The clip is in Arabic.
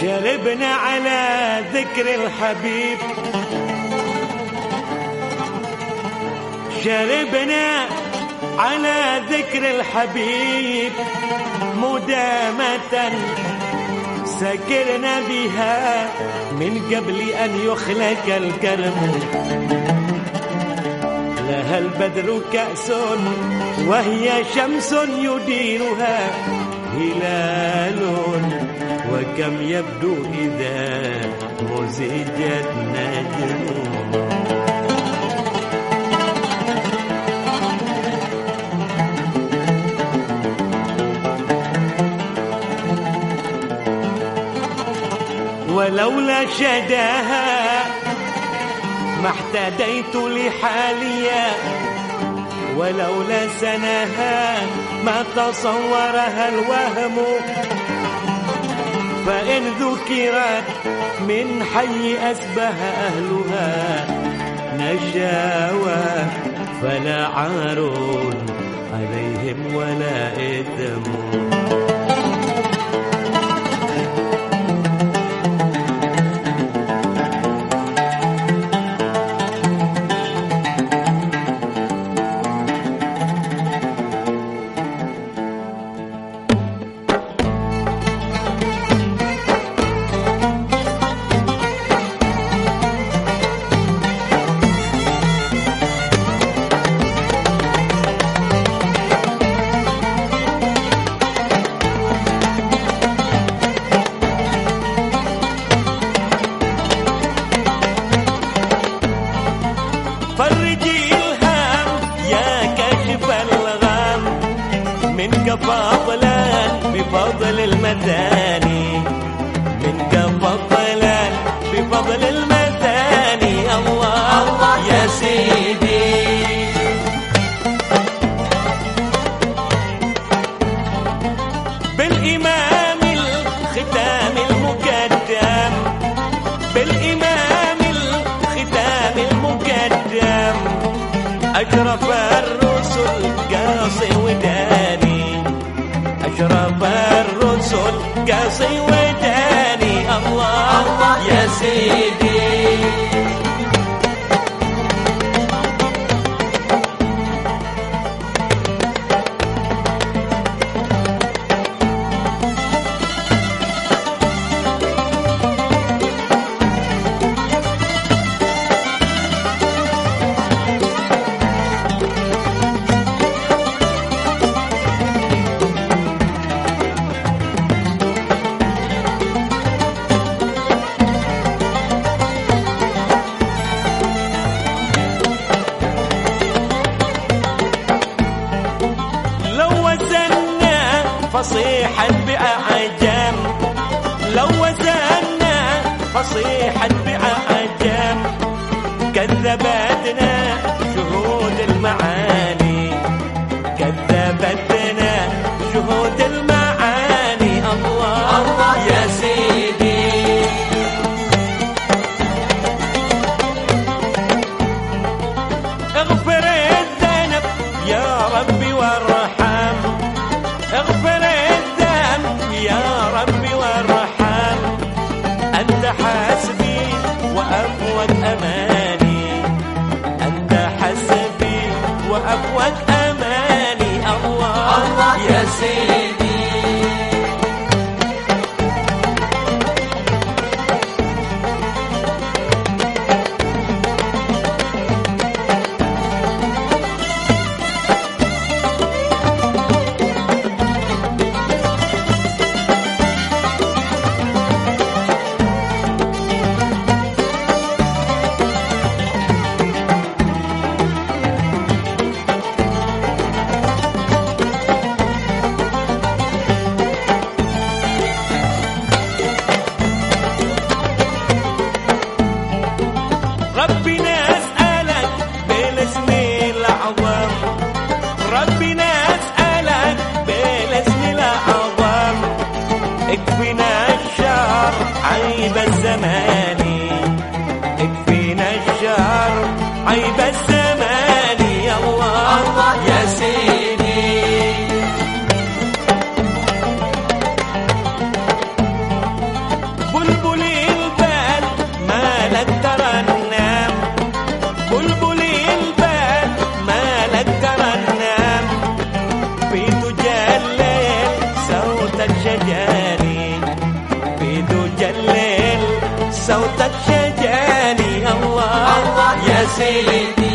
شربنا على ذكر الحبيب. شربنا على ذكر الحبيب. مدامة سكرنا بها من قبل أن يخلق الكرم. لها البدر كأس وهي شمس يديرها هلال. وكم يبدو إذا مزجت نجم ولولا شداها ما احتديت لحاليا. ولولا سناها ما تصورها الوهم. فإن ذكرت من حي أسبه أهلها نشاوى فلا عار منك فضلا بفضل المثاني منك فضلا بفضل المثاني الله, الله يا سيدي. بالإمام الختام المقدم. بالإمام الختام المقدم. أشرف الرسل قاصي وداني. أشرف الرسل قاصي وداني الله, الله يا سيدي فصيحا بأعجم لو وزنا فصيحا بأعجم كذبتنا. That's to. صوت الشجار الله. الله. يا سيدي